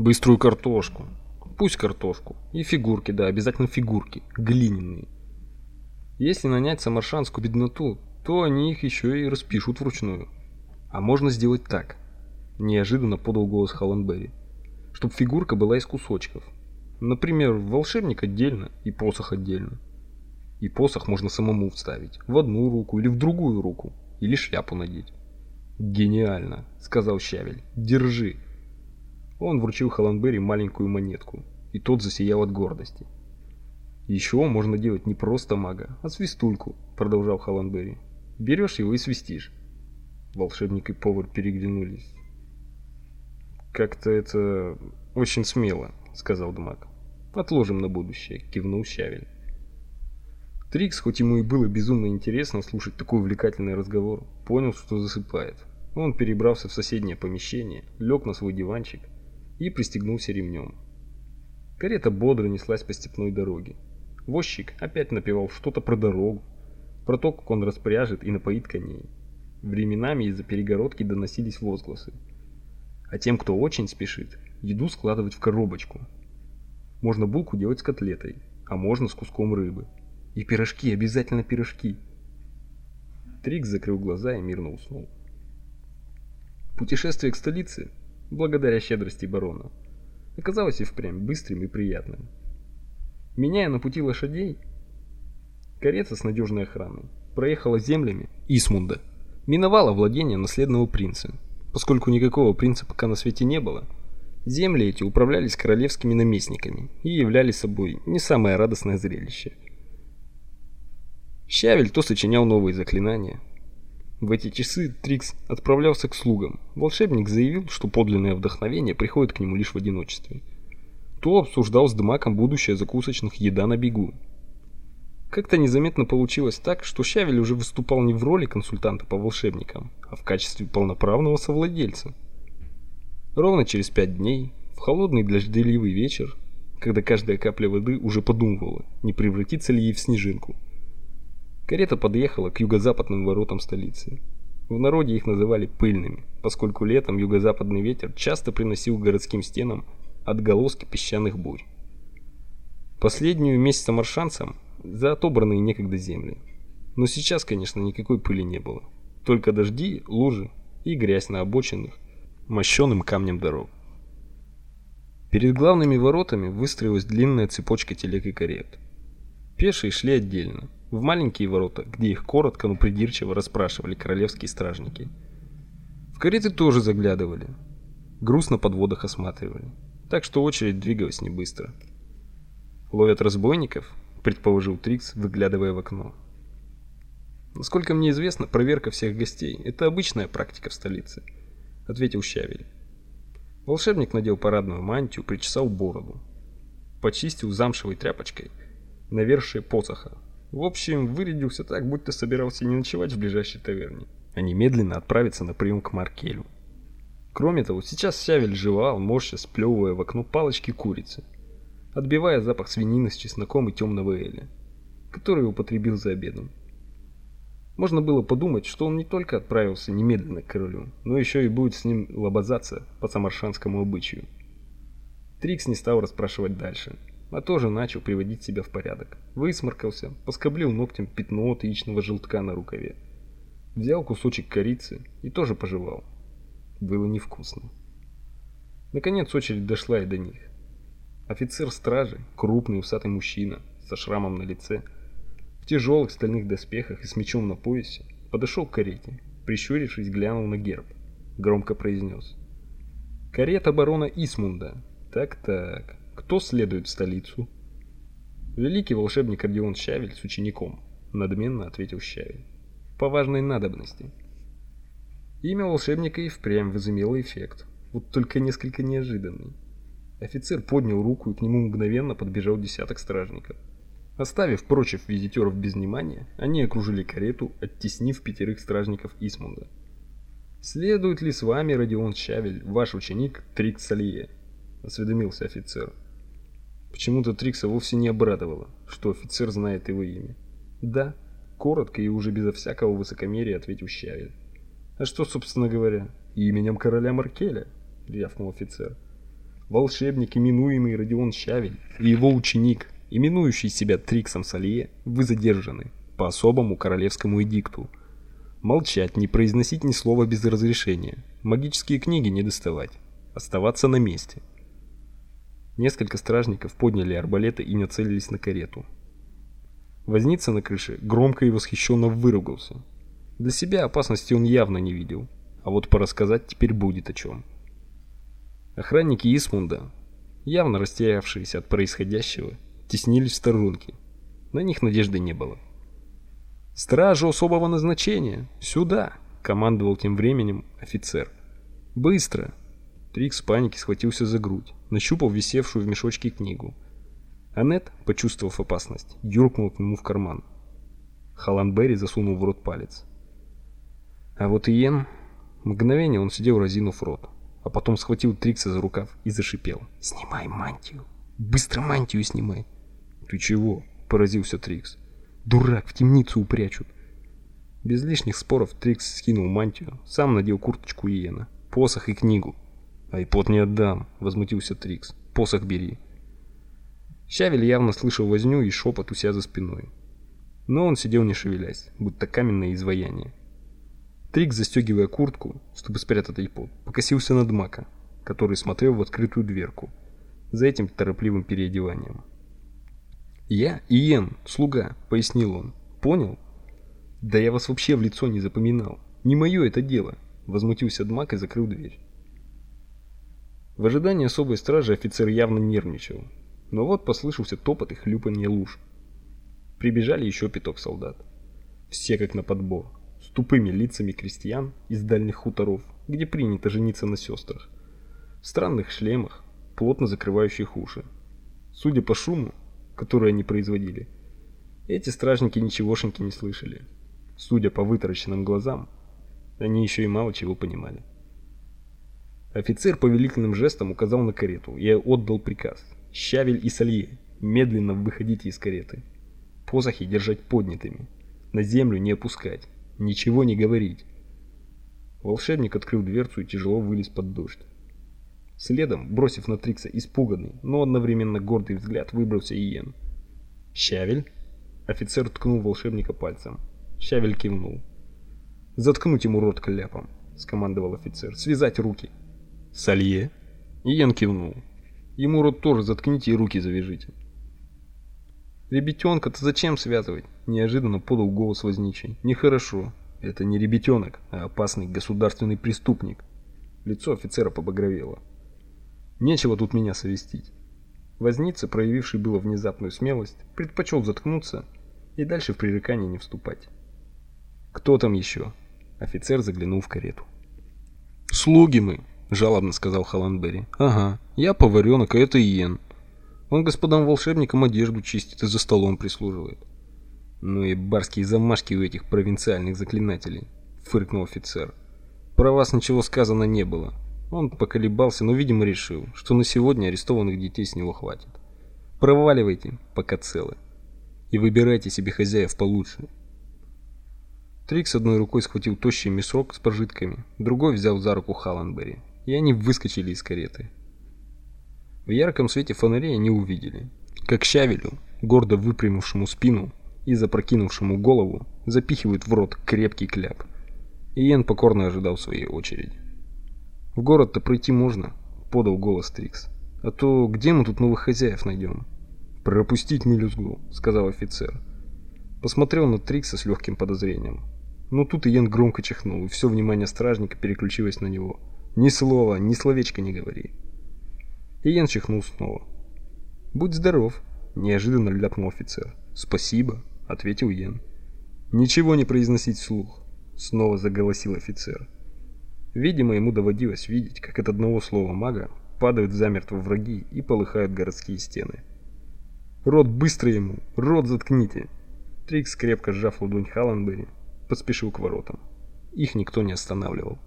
Быструю картошку. Пусть картошку. И фигурки, да, обязательно фигурки. Глиняные. Если нанять самаршанскую бедноту, то они их еще и распишут вручную. А можно сделать так. Неожиданно подал голос Холландберри. Чтоб фигурка была из кусочков. Например, волшебник отдельно и посох отдельно. И посох можно самому вставить в одну руку или в другую руку, или шляпу надеть. Гениально, сказал Щавель. Держи. Он вручил Холландберри маленькую монетку, и тот засиял от гордости. Еще можно делать не просто мага, а свистульку, продолжал Холландберри. Берешь его и свистишь. Волшебник и повар переглянулись. Как-то это очень смело, сказал Дмак. Отложим на будущее, кивнул Щавель. Трикс, хоть ему и было безумно интересно слушать такой увлекательный разговор, понял, что засыпает. Он перебрался в соседнее помещение, лег на свой диванчик и пристегнулся ремнем. Карета бодро неслась по степной дороге. Возчик опять напевал что-то про дорогу, про то, как он распряжет и напоит коней. Временами из-за перегородки доносились возгласы. А тем, кто очень спешит, еду складывать в коробочку. Можно булку делать с котлетой, а можно с куском рыбы. И пирожки, обязательно пирожки. Трикс закрыл глаза и мирно уснул. Путешествие к столице, благодаря щедрости барона, оказалось и впрямь быстрым и приятным. Меняя на пути лошадей, карета с надежной охраной проехала землями Исмунда, миновала владения наследного принца. Поскольку никакого принца пока на свете не было, земли эти управлялись королевскими наместниками и являли собой не самое радостное зрелище. Щавель то сочинял новые заклинания. В эти часы Трикс отправлялся к слугам. Волшебник заявил, что подлинное вдохновение приходит к нему лишь в одиночестве. То обсуждал с Дмаком будущее закусочных еда на бегу. Как-то незаметно получилось так, что Щавель уже выступал не в роли консультанта по волшебникам, а в качестве полноправного совладельца. Ровно через пять дней, в холодный дождливый вечер, когда каждая капля воды уже подумывала, не превратится ли ей в снежинку, карета подъехала к юго-западным воротам столицы. В народе их называли пыльными, поскольку летом юго-западный ветер часто приносил городским стенам отголоски песчаных бурь. Последнюю месть самаршанцам за отобранные некогда земли. Но сейчас, конечно, никакой пыли не было. Только дожди, лужи и грязь на обочинах, мощенным камнем дорог. Перед главными воротами выстроилась длинная цепочка телег и карет. Пешие шли отдельно, в маленькие ворота, где их коротко, но придирчиво расспрашивали королевские стражники. В кареты тоже заглядывали, грустно подводах осматривали, так что очередь двигалась не быстро. Ловят разбойников, предположил Трикс, выглядывая в окно. Насколько мне известно, проверка всех гостей это обычная практика в столице, ответил Щавель. Волшебник надел парадную мантию, причесал бороду, почистил замшевой тряпочкой навершие посоха. В общем, вырядился так, будто собирался не ночевать в ближайшей таверне, а немедленно отправиться на прием к Маркелю. Кроме того, сейчас Щавель жевал, морща, сплевывая в окно палочки курицы отбивая запах свинины с чесноком и темного эля, который употребил за обедом. Можно было подумать, что он не только отправился немедленно к королю, но еще и будет с ним лобазаться по самаршанскому обычаю. Трикс не стал расспрашивать дальше, а тоже начал приводить себя в порядок. Высморкался, поскоблил ногтем пятно от яичного желтка на рукаве. Взял кусочек корицы и тоже пожевал. Было невкусно. Наконец очередь дошла и до них. Офицер стражи, крупный усатый мужчина со шрамом на лице, в тяжелых стальных доспехах и с мечом на поясе, подошел к карете, прищурившись, глянул на герб, громко произнес: "Карета барона Исмунда. Так-так, кто следует в столицу?" Великий волшебник Родион Щавель с учеником, надменно ответил Щавель. По важной надобности. Имя волшебника и впрямь возымело эффект, вот только несколько неожиданный. Офицер поднял руку, и к нему мгновенно подбежал десяток стражников. Оставив прочих визитеров без внимания, они окружили карету, оттеснив пятерых стражников Исмунда. «Следует ли с вами, Родион Щавель, ваш ученик Трикс Салье?» – осведомился офицер. Почему-то Трикса вовсе не обрадовало, что офицер знает его имя. «Да», – коротко и уже безо всякого высокомерия ответил Щавель. «А что, собственно говоря, именем короля Маркеля?» – рявкнул офицер. волшебник, именуемый Родион Щавель, и его ученик, именующий себя Триксом Салье, вы задержаны по особому королевскому эдикту. Молчать, не произносить ни слова без разрешения. Магические книги не доставать. Оставаться на месте. Несколько стражников подняли арбалеты и нацелились на карету. Возница на крыше громко и восхищенно выругался. Для себя опасности он явно не видел, а вот порассказать теперь будет о чем. Охранники Исмунда, явно растерявшиеся от происходящего, теснились в сторонке. На них надежды не было. «Стражу особого назначения! Сюда!» — командовал тем временем офицер. «Быстро!» Трикс в панике схватился за грудь, нащупал висевшую в мешочке книгу. Аннет, почувствовав опасность, юркнул к нему в карман. Халанберри засунул в рот палец. А вот Иен... Мгновение он сидел разинув рот, а потом схватил Трикса за рукав и зашипел. «Снимай мантию! Быстро мантию снимай!» «Ты чего?» – поразился Трикс. «Дурак, в темницу упрячут!» Без лишних споров Трикс скинул мантию, сам надел курточку Иена, посох и книгу. «Айпод не отдам!» – возмутился Трикс. «Посох бери!» Щавель явно слышал возню и шепот у себя за спиной. Но он сидел не шевелясь, будто каменное изваяние. Трикс, застегивая куртку, чтобы спрятать айпод, покосился на Дмака, который смотрел в открытую дверку, за этим торопливым переодеванием. «Я Иен, слуга», — пояснил он. «Понял?» «Да я вас вообще в лицо не запоминал. Не мое это дело», — возмутился Дмак и закрыл дверь. В ожидании особой стражи офицер явно нервничал. Но вот послышался топот и хлюпанье луж. Прибежали еще пяток солдат. Все как на подбор с тупыми лицами крестьян из дальних хуторов, где принято жениться на сестрах, в странных шлемах, плотно закрывающих уши. Судя по шуму, который они производили, эти стражники ничегошеньки не слышали. Судя по вытаращенным глазам, они еще и мало чего понимали. Офицер повелительным жестом указал на карету и отдал приказ. Щавель и Салье, медленно выходите из кареты. Посохи держать поднятыми, на землю не опускать ничего не говорить. Волшебник открыл дверцу и тяжело вылез под дождь. Следом, бросив на Трикса испуганный, но одновременно гордый взгляд, выбрался Иен. «Щавель?» Офицер ткнул волшебника пальцем. Щавель кивнул. «Заткнуть ему рот кляпом», — скомандовал офицер. «Связать руки». «Салье?» Иен кивнул. «Ему рот тоже заткните и руки завяжите». «Ребятенка-то зачем связывать?» – неожиданно подал голос возничий. «Нехорошо. Это не ребятенок, а опасный государственный преступник». Лицо офицера побагровело. «Нечего тут меня совестить». Возница, проявивший было внезапную смелость, предпочел заткнуться и дальше в пререкание не вступать. «Кто там еще?» Офицер заглянул в карету. «Слуги мы», – жалобно сказал Халанбери. «Ага, я поваренок, а это Иен». Он господам волшебникам одежду чистит и за столом прислуживает. Ну и барские замашки у этих провинциальных заклинателей, фыркнул офицер. Про вас ничего сказано не было. Он поколебался, но, видимо, решил, что на сегодня арестованных детей с него хватит. Проваливайте, пока целы. И выбирайте себе хозяев получше. Трикс одной рукой схватил тощий мешок с пожитками, другой взял за руку Халанбери, и они выскочили из кареты. В ярком свете фонарей они увидели, как Щавелю, гордо выпрямившему спину и запрокинувшему голову, запихивают в рот крепкий кляп. Иен покорно ожидал своей очереди. «В город-то пройти можно», — подал голос Трикс. «А то где мы тут новых хозяев найдем?» «Пропустить мелюзгу», — сказал офицер. Посмотрел на Трикса с легким подозрением. Но тут Иен громко чихнул, и все внимание стражника переключилось на него. «Ни слова, ни словечка не говори». Иен чихнул снова. «Будь здоров», — неожиданно ляпнул офицер. «Спасибо», — ответил Иен. «Ничего не произносить вслух», — снова заголосил офицер. Видимо, ему доводилось видеть, как от одного слова мага падают замертво враги и полыхают городские стены. «Рот быстро ему! Рот заткните!» Трикс, крепко сжав ладонь Халленбери, поспешил к воротам. Их никто не останавливал.